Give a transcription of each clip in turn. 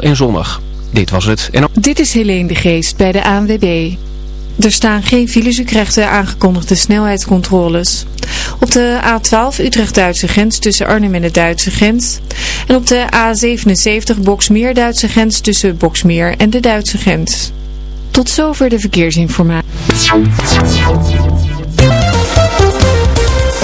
en zonnig. Dit was het. En... Dit is Helene de Geest bij de ANWB. Er staan geen files, de aangekondigde snelheidscontroles. Op de A12 Utrecht-Duitse grens tussen Arnhem en de Duitse grens. En op de A77 Boksmeer-Duitse grens tussen Boksmeer en de Duitse grens. Tot zover de verkeersinformatie.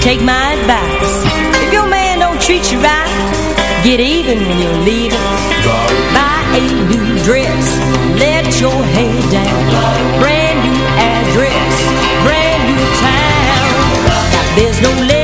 Take my advice. If your man don't treat you right, get even when you're leaving. Buy a new dress, let your hair down. Brand new address, brand new town. There's no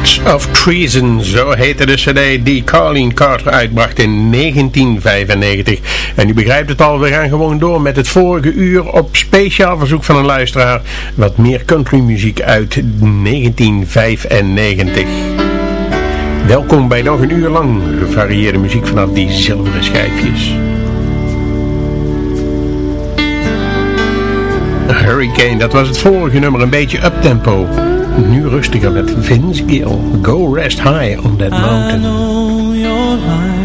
Acts of Treason, zo heette de cd die Carleen Carter uitbracht in 1995. En u begrijpt het al, we gaan gewoon door met het vorige uur op speciaal verzoek van een luisteraar. Wat meer countrymuziek uit 1995. Welkom bij nog een uur lang gevarieerde muziek vanaf die zilveren schijfjes. Hurricane, dat was het vorige nummer, een beetje uptempo. Nu rustiger met Vince Gill. Go rest high on that mountain.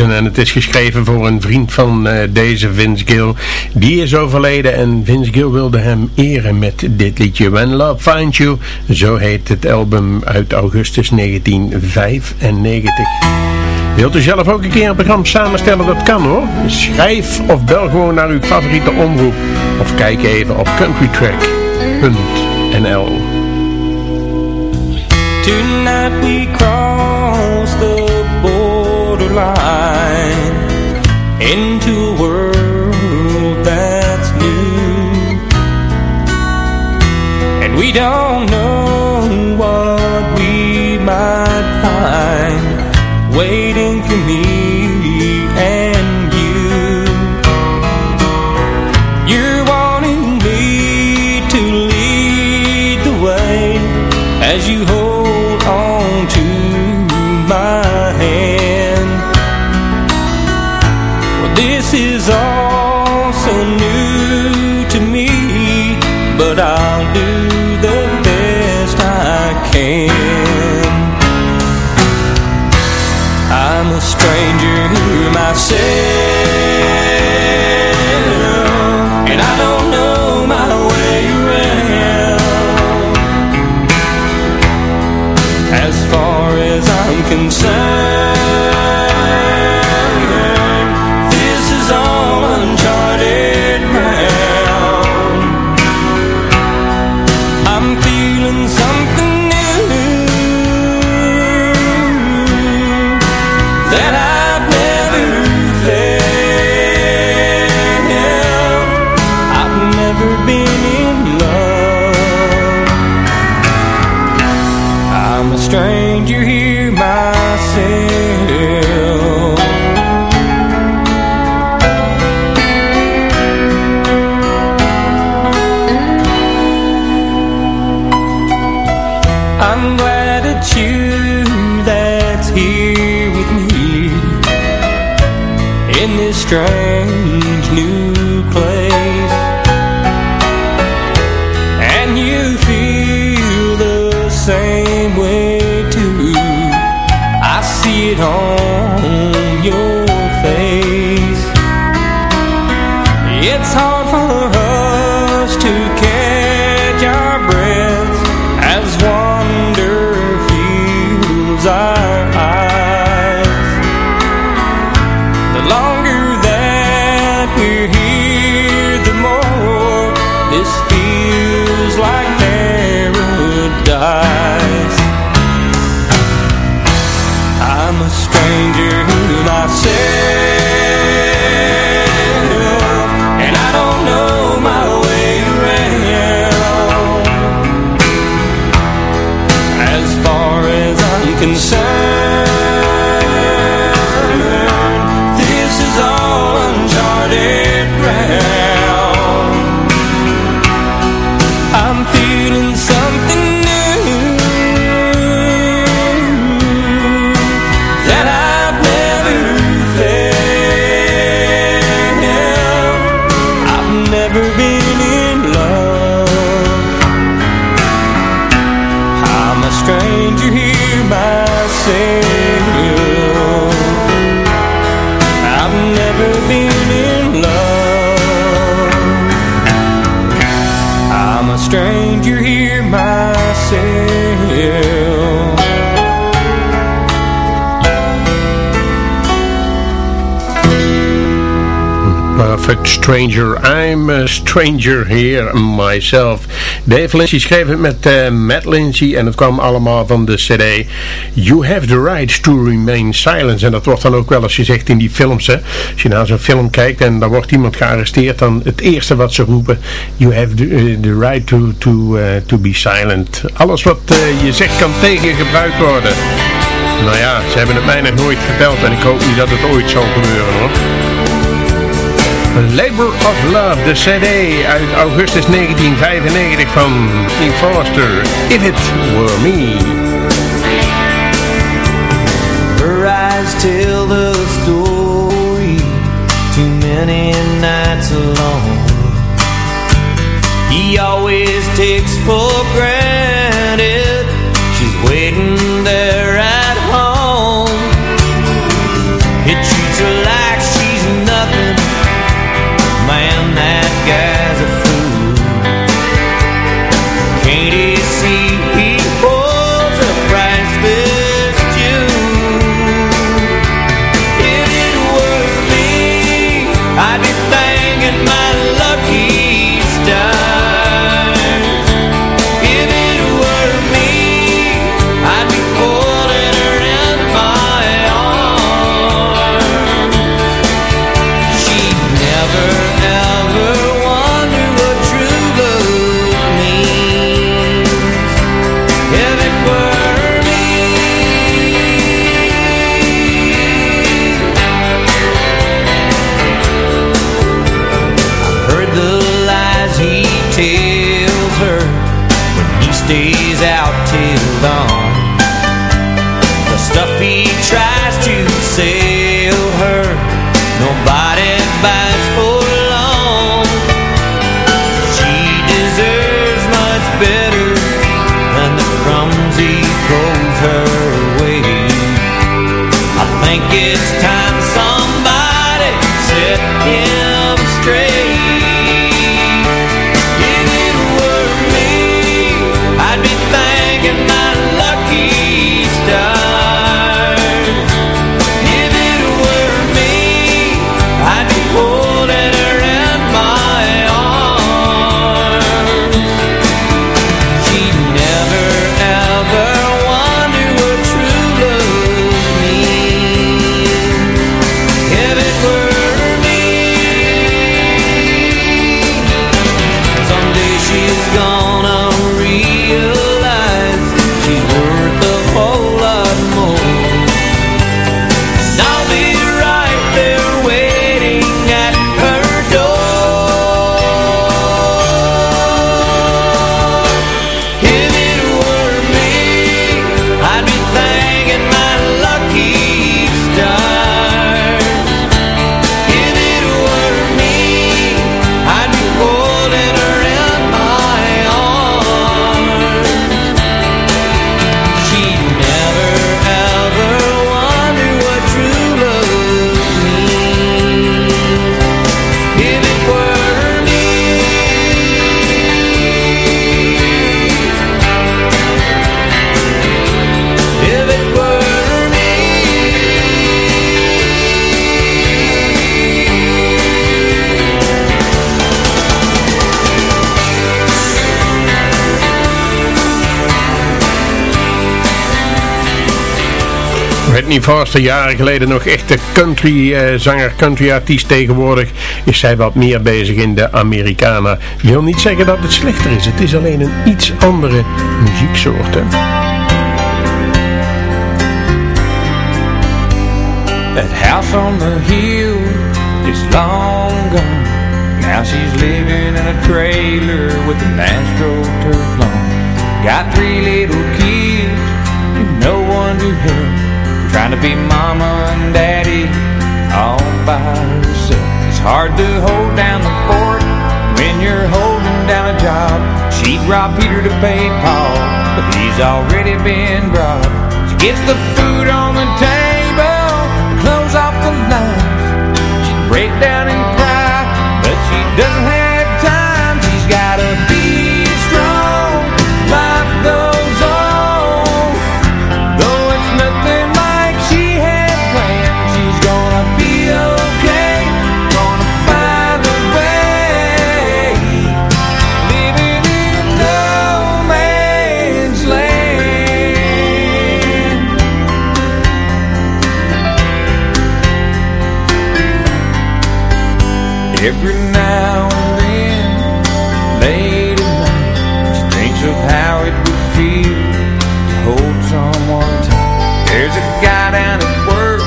En het is geschreven voor een vriend van eh, deze Vince Gill. Die is overleden en Vince Gill wilde hem eren met dit liedje. When Love Finds You. Zo heet het album uit augustus 1995. Wilt u zelf ook een keer een programma samenstellen? Dat kan hoor. Schrijf of bel gewoon naar uw favoriete omroep. Of kijk even op countrytrack.nl Tonight we cross the into a world that's new. And we don't stranger here myself. I'm glad it's you that's here with me in this strange Perfect Stranger. I'm a stranger here myself. Dave Lindsay schreef het met eh, Matt Lindsay en het kwam allemaal van de cd You Have the Right to Remain Silent. En dat wordt dan ook wel eens gezegd in die films. Hè. Als je naar zo'n film kijkt en dan wordt iemand gearresteerd, dan het eerste wat ze roepen, You have the, eh, right to, to, eh, to be silent. Alles wat je zegt kan tegengebruikt worden. Nou ja, ze hebben het mij nog nooit verteld en ik hoop niet dat het ooit zal gebeuren hoor. Labor of Love, de cd uit augustus 1995 van King Foster. If It Were Me. Her eyes tell the story Too many nights alone He always takes for Whitney Foster, jaren geleden nog echte country eh, zanger, country artiest. Tegenwoordig is zij wat meer bezig in de Americana. Wil niet zeggen dat het slechter is. Het is alleen een iets andere muzieksoort. hè. That house on the hill is long gone. Now she's living in a trailer with an astroturf lawn. Got three little kids and no one to help. Trying to be mama and daddy all by herself. It's hard to hold down the fort when you're holding down a job. She'd rob Peter to pay Paul, but he's already been brought. She gets the food on the table, close off the line. She'd break down and cry, but she doesn't have time. She's gotta Every now and then, late at night, she thinks of how it would feel to hold someone tight. There's a guy down at work,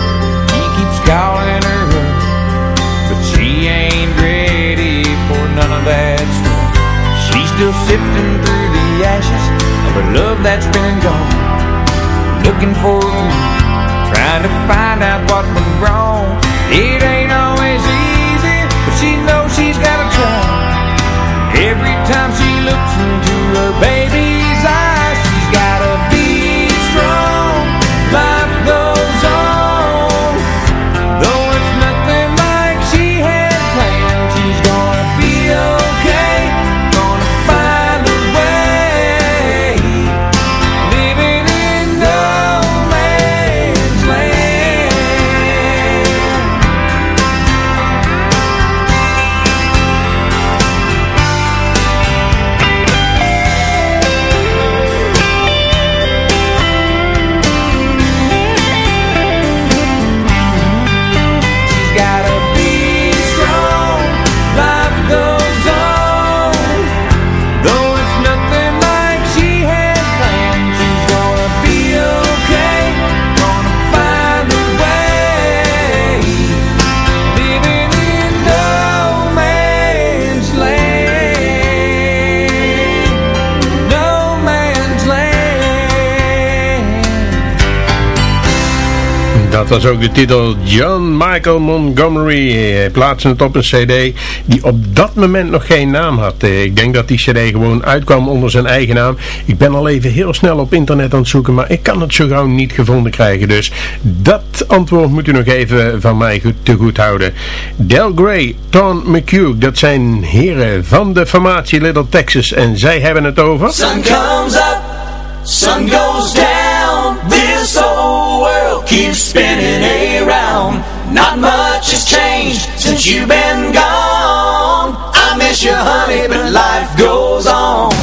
he keeps calling her up, but she ain't ready for none of that stuff. She's still sifting through the ashes of a love that's been gone, looking for a trying to find out what went wrong. It ain't Dat was ook de titel John Michael Montgomery. Hij plaatste het op een cd die op dat moment nog geen naam had. Eh, ik denk dat die cd gewoon uitkwam onder zijn eigen naam. Ik ben al even heel snel op internet aan het zoeken, maar ik kan het zo gauw niet gevonden krijgen. Dus dat antwoord moet u nog even van mij goed, te goed houden. Del Grey, Tom McHugh, dat zijn heren van de formatie Little Texas. En zij hebben het over... Sun comes up, sun goes down, keeps spinning around. Not much has changed since you've been gone. I miss you, honey, but life goes on.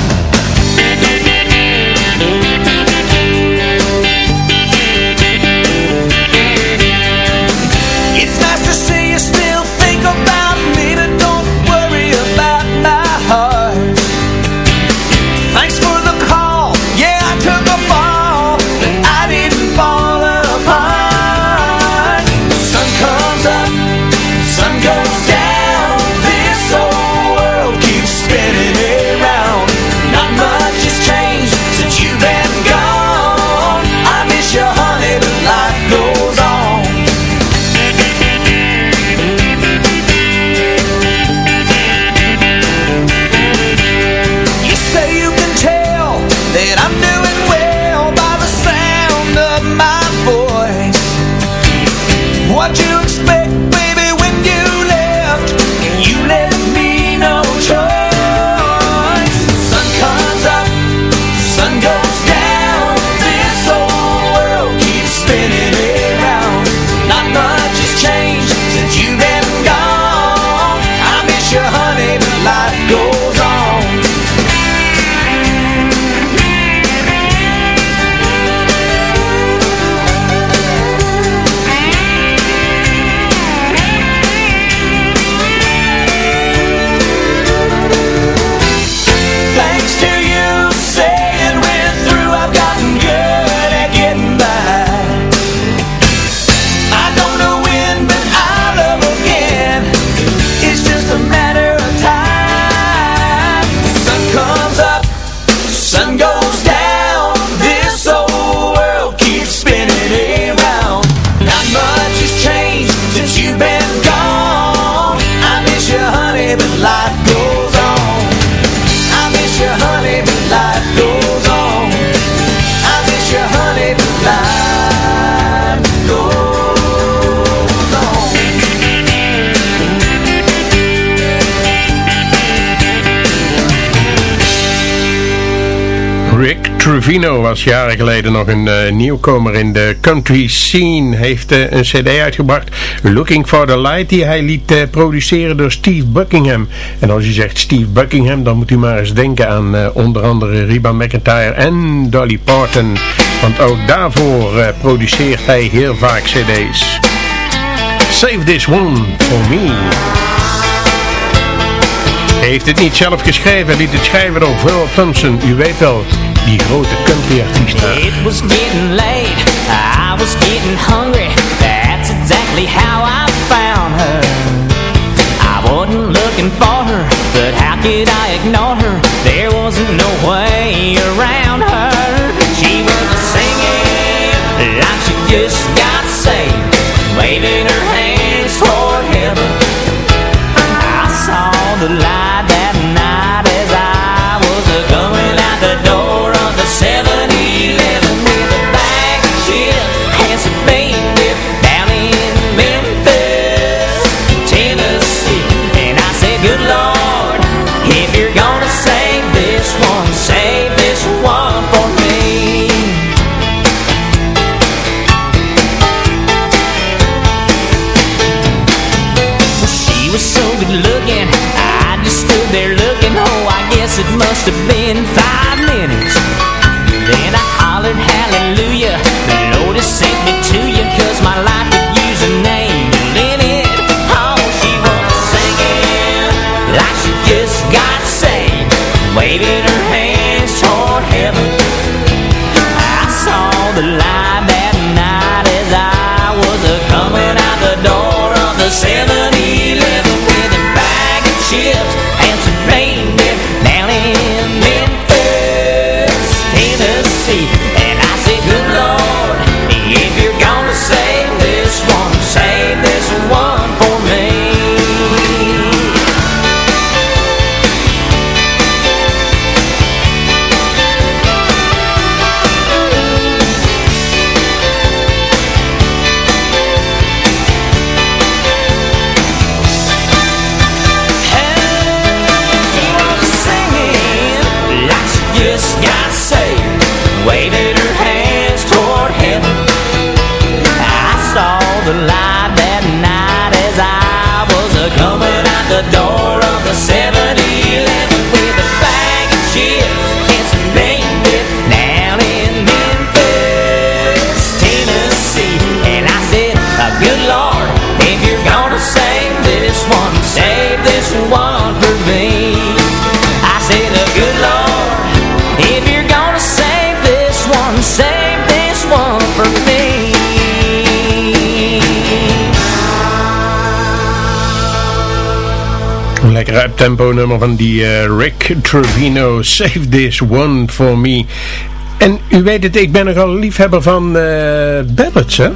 Trevino was jaren geleden nog een eh, nieuwkomer in de country scene. Heeft eh, een cd uitgebracht, Looking for the Light, die hij liet eh, produceren door Steve Buckingham. En als je zegt Steve Buckingham, dan moet u maar eens denken aan onder andere Reba McIntyre en Dolly Parton. Want ook daarvoor produceert hij heel vaak cd's. Save This One For Me. Hij heeft het niet zelf geschreven, liet het schrijven door Phil Thompson. U weet wel, die grote country-artiest. It was getting late, I was getting hungry. That's exactly how I found her. I wasn't looking for her, but how could I ignore her? There wasn't no way around her. She was singing like she just got saved Waving her hands toward heaven. I saw the light lekker tempo nummer van die eh, Rick Trevino. Save this one for me. En u weet het, ik ben nogal liefhebber van uh, ballads, hè?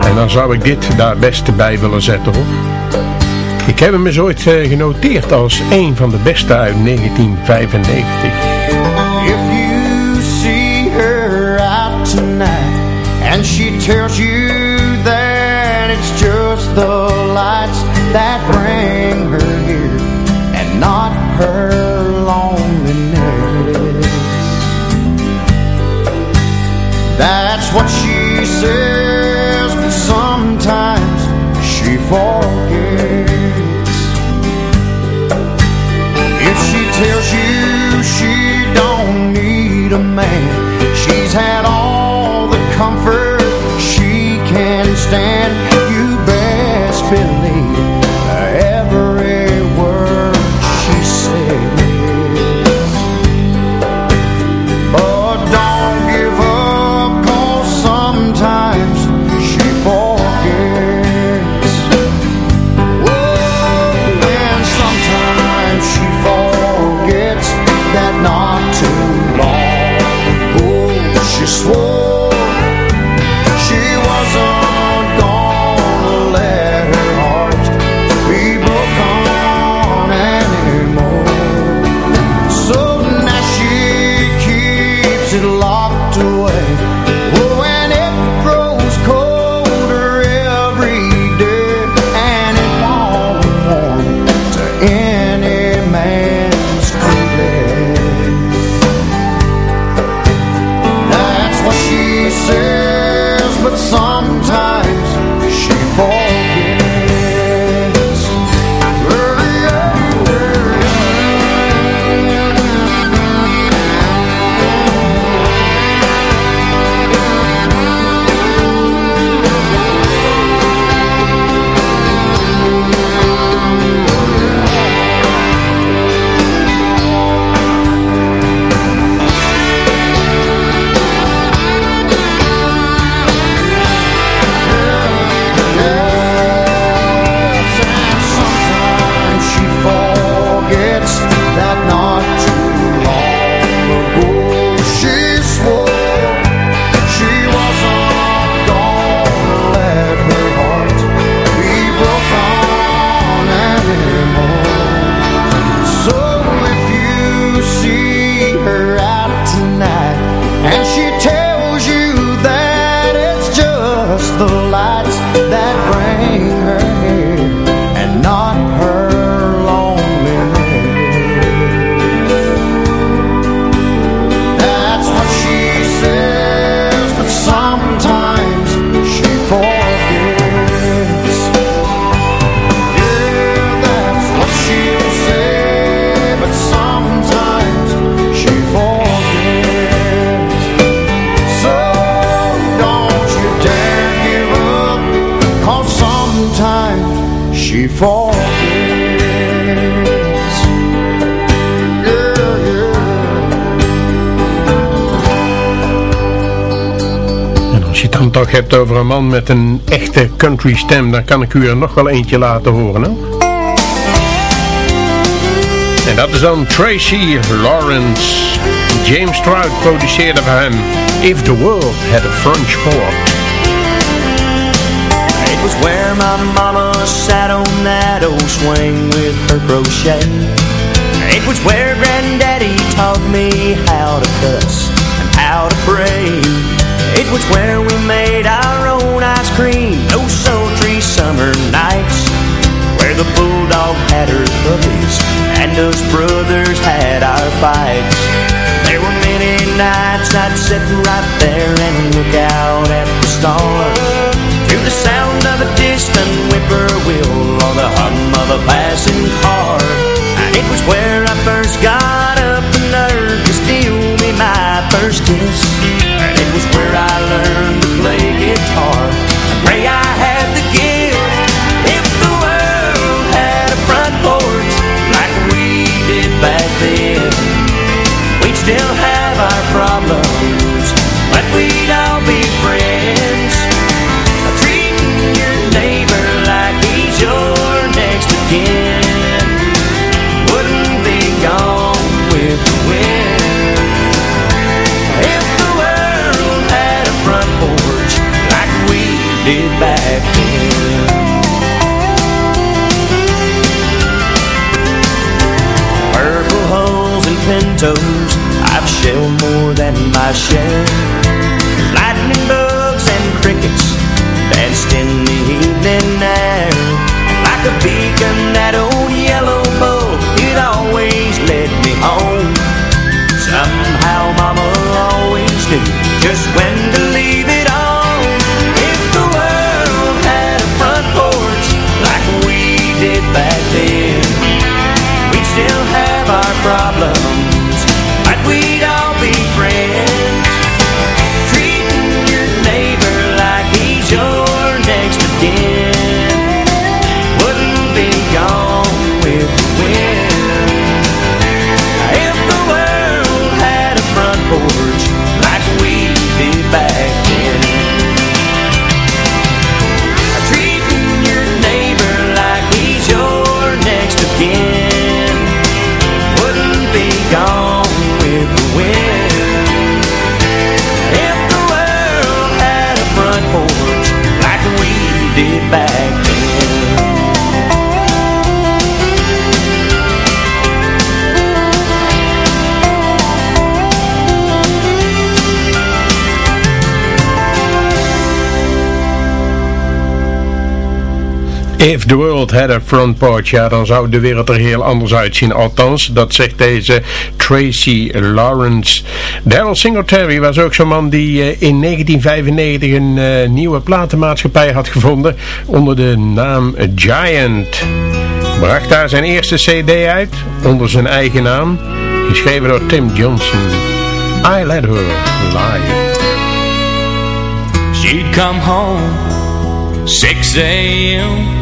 En dan zou ik dit daar best bij willen zetten, hoor. Ik heb hem eens ooit eh, genoteerd als een van de beste uit 1995. If you see her out tonight And she tells you that it's just the het toch hebt over een man met een echte country stem, dan kan ik u er nog wel eentje laten horen. Hè? En dat is dan Tracy Lawrence. James Stroud produceerde voor hem If the World Had a French Port. It was where my mama sat on that old swing with her crochet. It was where granddaddy taught me how to cuss and how to pray. It was where we made our own ice cream. Those sultry summer nights Where the bulldog had her puppies And us brothers had our fights. There were many nights I'd sit right there And look out at the stars. Through the sound of a distant whippoorwill Or the hum of a passing car. And it was where I first got up the nerve To steal me my first kiss. I've more than my share. Lightning bugs and crickets Danced in the evening If the world had a front porch, ja, dan zou de wereld er heel anders uitzien. Althans, dat zegt deze Tracy Lawrence. Daryl Singletary was ook zo'n man die eh, in 1995 een eh, nieuwe platenmaatschappij had gevonden onder de naam Giant. Bracht daar zijn eerste cd uit onder zijn eigen naam, geschreven door Tim Johnson. I Let Her Lie. She'd come home 6 a.m.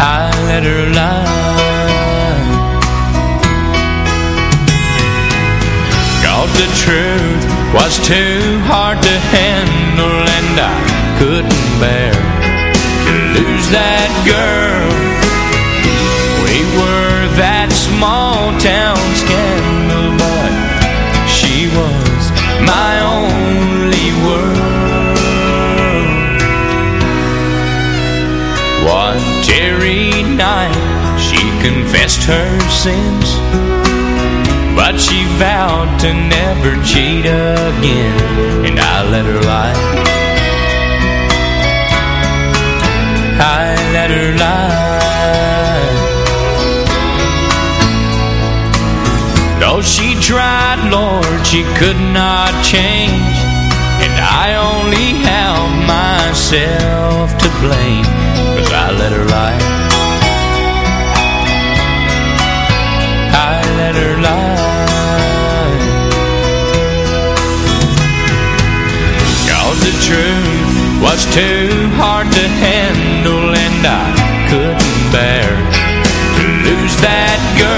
I let her lie. Cause the truth was too hard to handle And I couldn't bear to lose that girl One teary night she confessed her sins But she vowed to never cheat again. And I let her lie. I let her lie. Though she tried, Lord, she could not change. And I only myself to blame Cause I let her lie. I let her lie. Cause the truth was too hard to handle And I couldn't bear to lose that girl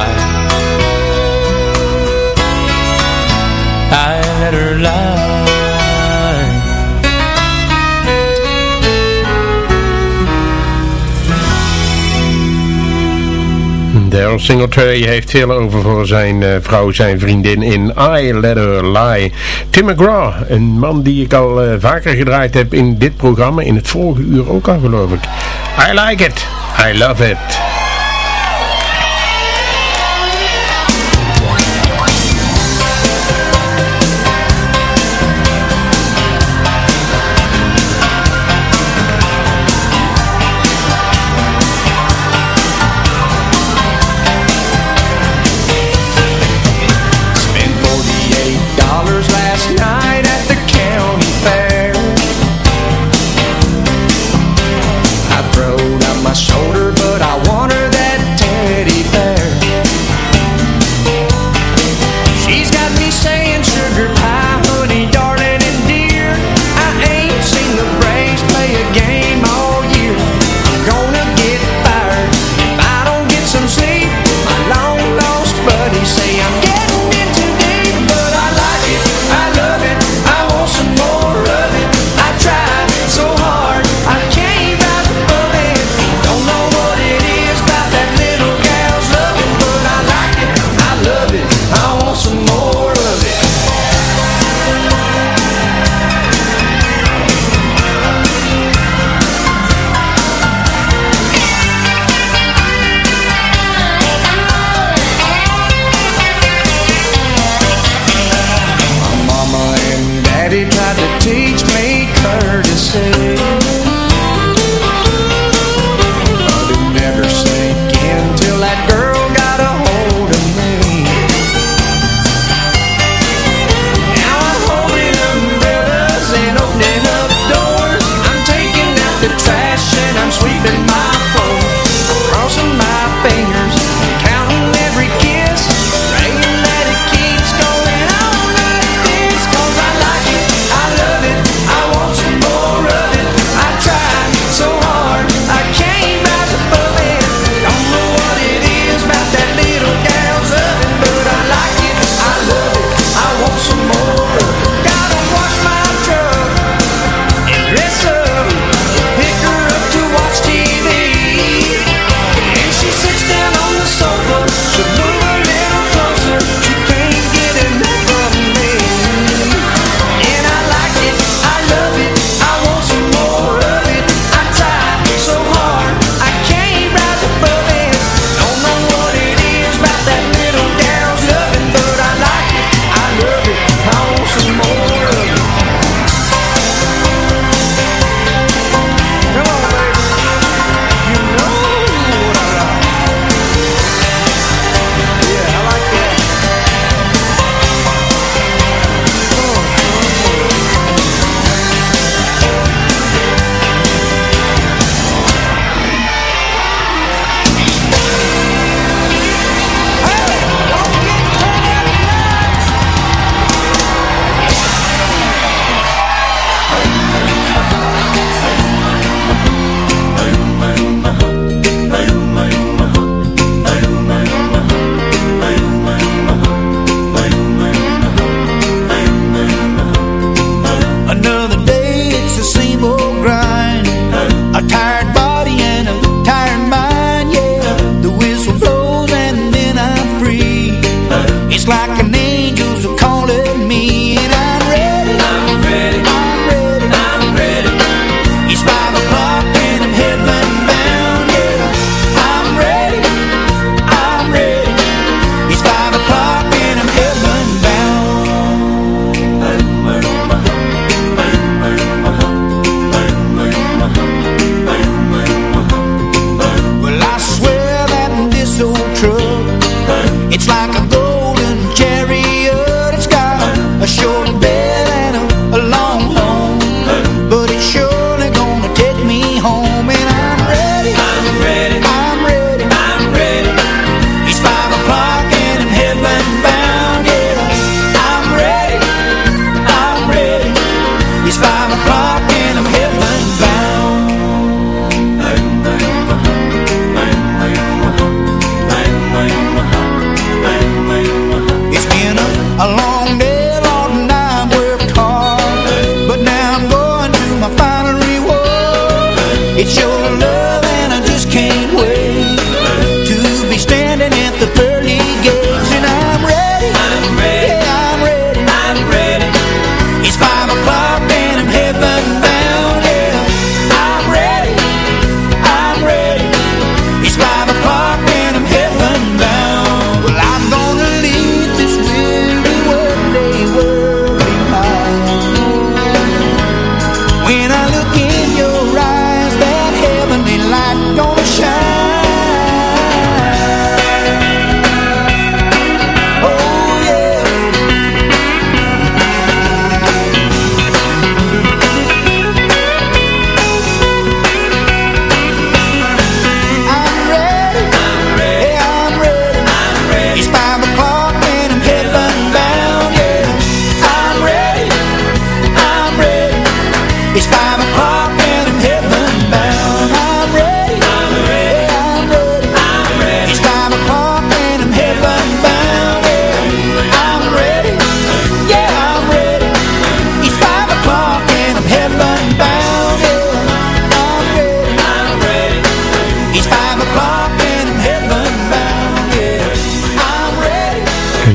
Daryl Singletary heeft veel over voor zijn uh, vrouw, zijn vriendin in I Let Her Lie. Tim McGraw, een man die ik al uh, vaker gedraaid heb in dit programma, in het vorige uur ook al geloof ik. I like it, I love it.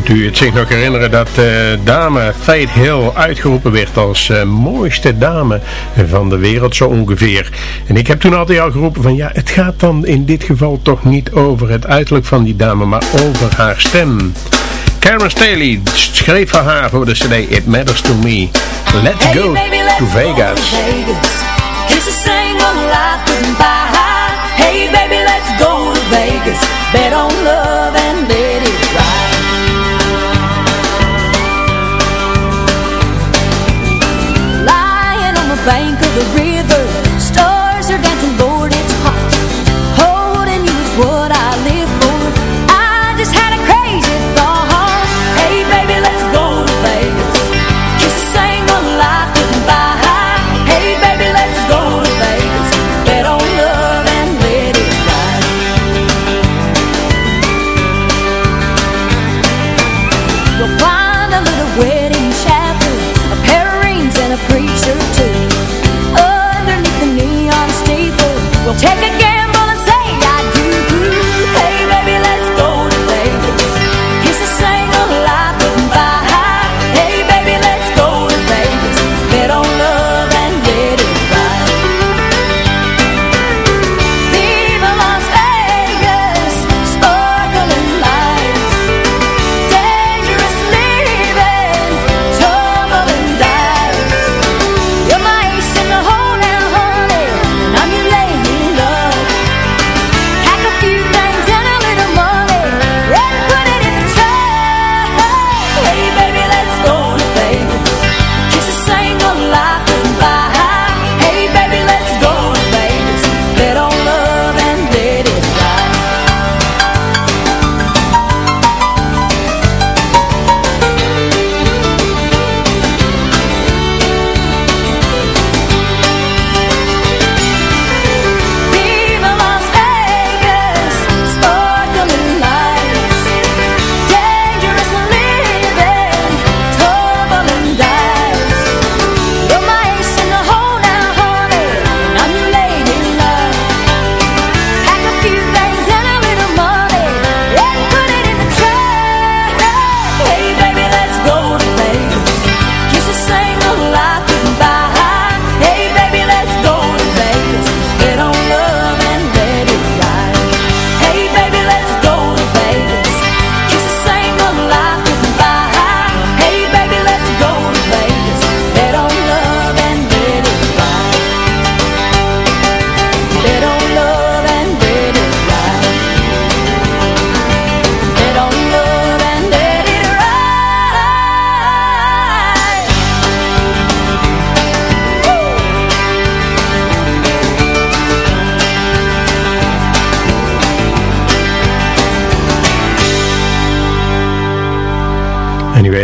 kunt u het zich nog herinneren dat uh, dame Faith Hill uitgeroepen werd als eh, mooiste dame van de wereld zo ongeveer. En ik heb toen altijd al geroepen van ja, het gaat dan in dit geval toch niet over het uiterlijk van die dame, maar over haar stem. Karen Staley schreef voor haar voor de cd It Matters To Me. Let's go to Vegas. Go Vegas. Hey baby, let's go to Vegas. Bet on love and let bank of the river.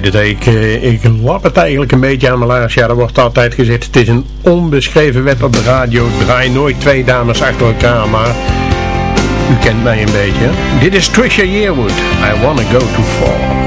ik, eh, ik lap het eigenlijk een beetje aan mijn laars. Ja, er wordt altijd gezegd, het is een onbeschreven wet op de radio. Draai nooit twee dames achter elkaar, maar u kent mij een beetje. Dit is Trisha Yearwood. I Wanna Go Too Far.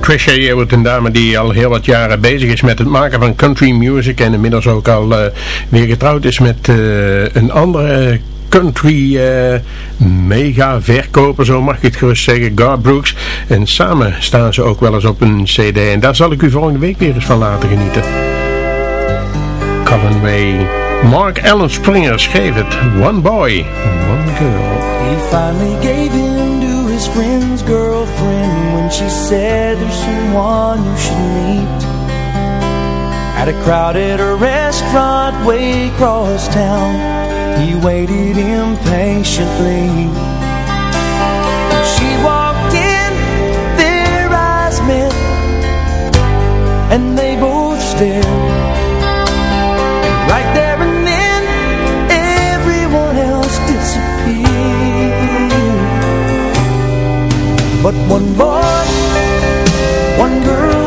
Trisha Yearwood, een dame die al heel wat jaren bezig is met het maken van country music en inmiddels ook al uh, weer getrouwd is met uh, een andere country uh, mega verkoper, zo mag ik het gerust zeggen, Gar Brooks. En samen staan ze ook wel eens op een cd en daar zal ik u volgende week weer eens van laten genieten. Colin Way. Mark Allen Springer schreef het. One boy, one girl. He finally gave friend's girlfriend when she said there's someone you should meet. At a crowded restaurant way across town, he waited impatiently. She walked in, their eyes met, and they both stared. Right there But one boy, one girl,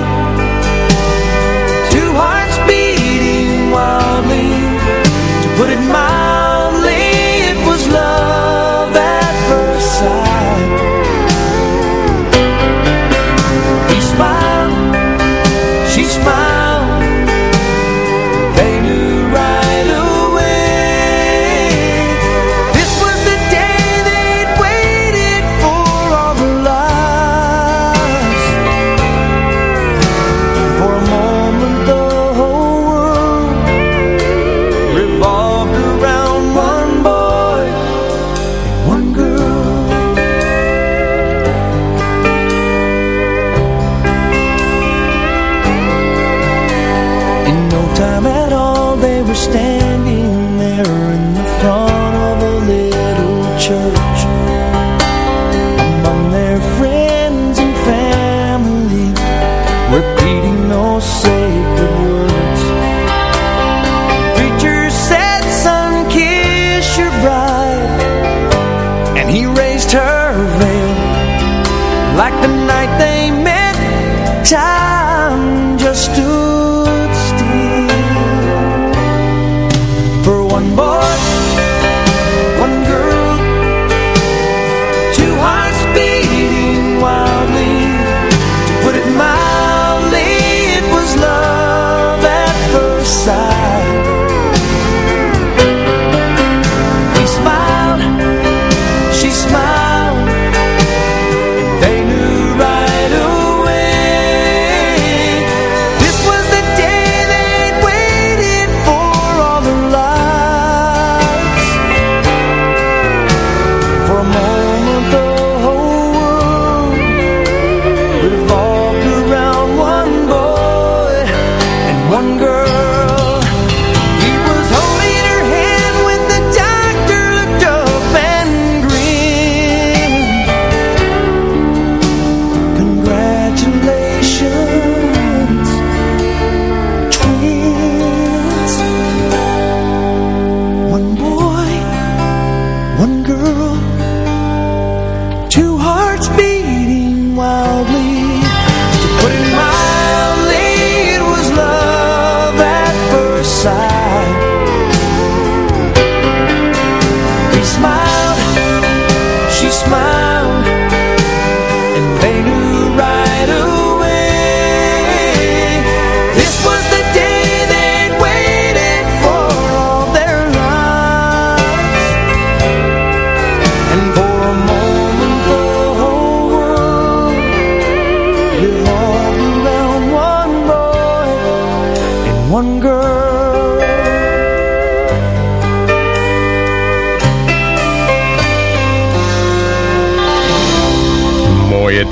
usted.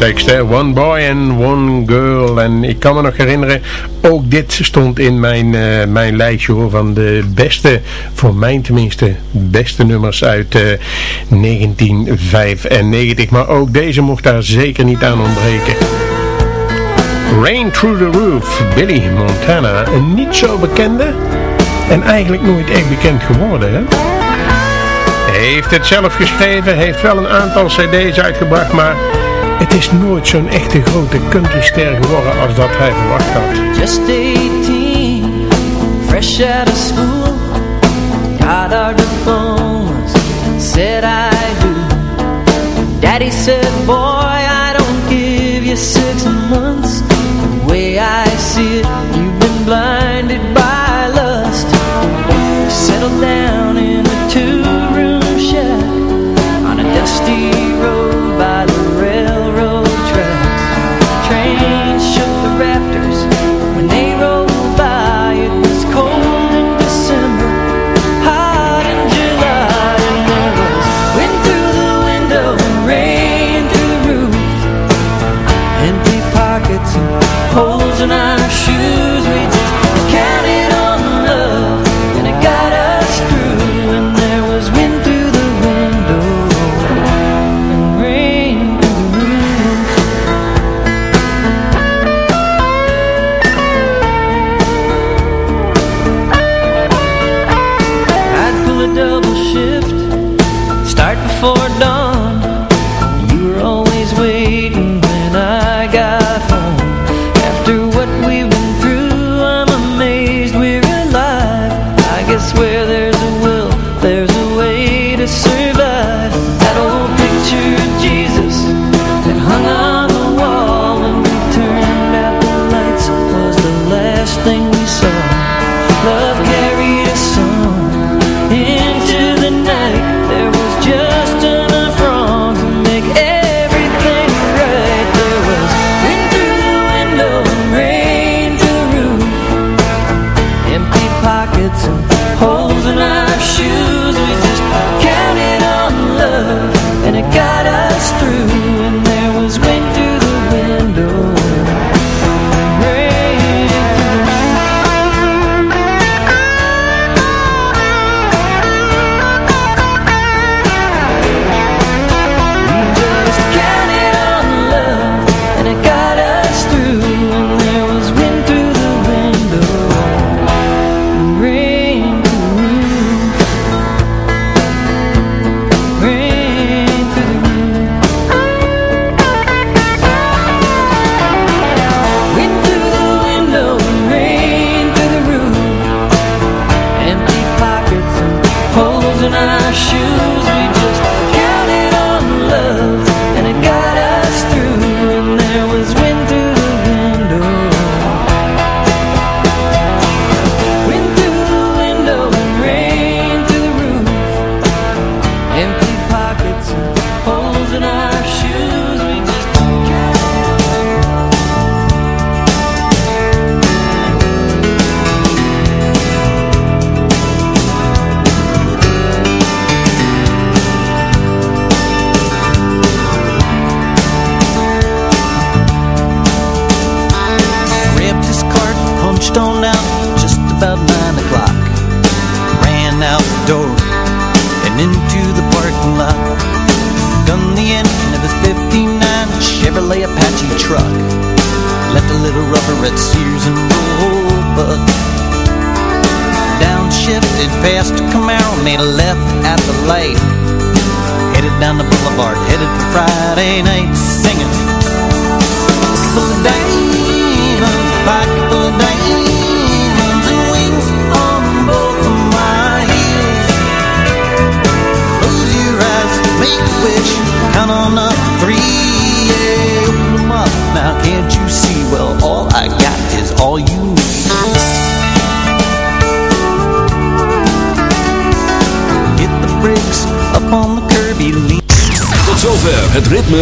Tekst One Boy and One Girl. En ik kan me nog herinneren, ook dit stond in mijn, eh, mijn lijstje van de beste, voor mij tenminste, beste nummers uit eh, 1995. Maar ook deze mocht daar zeker niet aan ontbreken. Rain Through the Roof, Billy Montana. Een niet zo bekende en eigenlijk nooit echt bekend geworden hè. Heeft het zelf geschreven, heeft wel een aantal cd's uitgebracht, maar het is nooit zo'n echte grote countryster geworden als dat hij verwacht had. Just 18, fresh out of school, got our diplomas, said I do. Daddy said, boy, I don't give you six months. The way I see it, you've been blinded by lust. Settle down.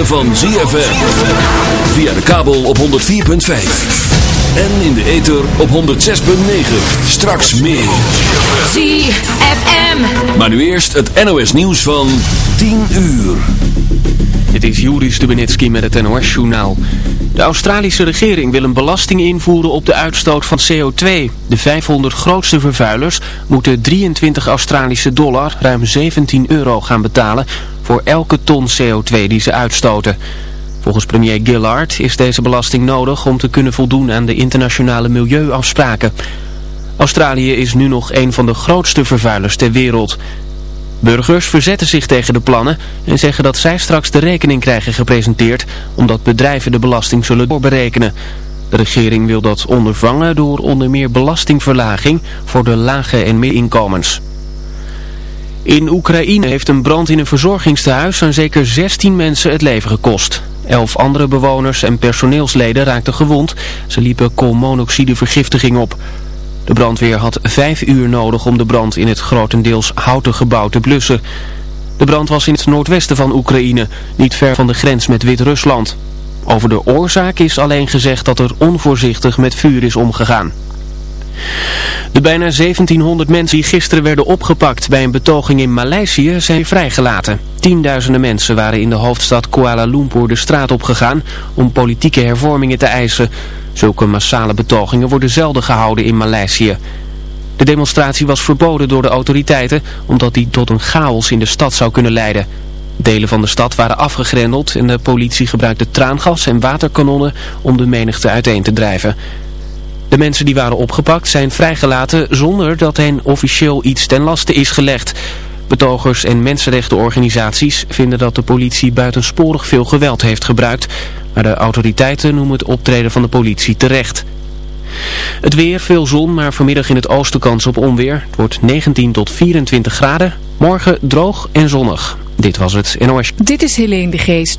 van ZFM. Via de kabel op 104.5. En in de ether op 106.9. Straks meer. ZFM. Maar nu eerst het NOS nieuws van 10 uur. Het is Juris Stubenitski met het NOS-journaal. De Australische regering wil een belasting invoeren op de uitstoot van CO2. De 500 grootste vervuilers moeten 23 Australische dollar, ruim 17 euro, gaan betalen voor elke ton CO2 die ze uitstoten. Volgens premier Gillard is deze belasting nodig om te kunnen voldoen aan de internationale milieuafspraken. Australië is nu nog een van de grootste vervuilers ter wereld. Burgers verzetten zich tegen de plannen en zeggen dat zij straks de rekening krijgen gepresenteerd omdat bedrijven de belasting zullen doorberekenen. De regering wil dat ondervangen door onder meer belastingverlaging voor de lage en middeninkomens. In Oekraïne heeft een brand in een verzorgingstehuis aan zeker 16 mensen het leven gekost. Elf andere bewoners en personeelsleden raakten gewond. Ze liepen koolmonoxidevergiftiging op. De brandweer had vijf uur nodig om de brand in het grotendeels houten gebouw te blussen. De brand was in het noordwesten van Oekraïne, niet ver van de grens met Wit-Rusland. Over de oorzaak is alleen gezegd dat er onvoorzichtig met vuur is omgegaan. De bijna 1700 mensen die gisteren werden opgepakt bij een betoging in Maleisië zijn vrijgelaten. Tienduizenden mensen waren in de hoofdstad Kuala Lumpur de straat opgegaan om politieke hervormingen te eisen. Zulke massale betogingen worden zelden gehouden in Maleisië. De demonstratie was verboden door de autoriteiten omdat die tot een chaos in de stad zou kunnen leiden. Delen van de stad waren afgegrendeld en de politie gebruikte traangas en waterkanonnen om de menigte uiteen te drijven. De mensen die waren opgepakt zijn vrijgelaten zonder dat hen officieel iets ten laste is gelegd. Betogers en mensenrechtenorganisaties vinden dat de politie buitensporig veel geweld heeft gebruikt, maar de autoriteiten noemen het optreden van de politie terecht. Het weer, veel zon, maar vanmiddag in het oosten kans op onweer. Het wordt 19 tot 24 graden. Morgen droog en zonnig. Dit was het NOS. Dit is Helene de Geest.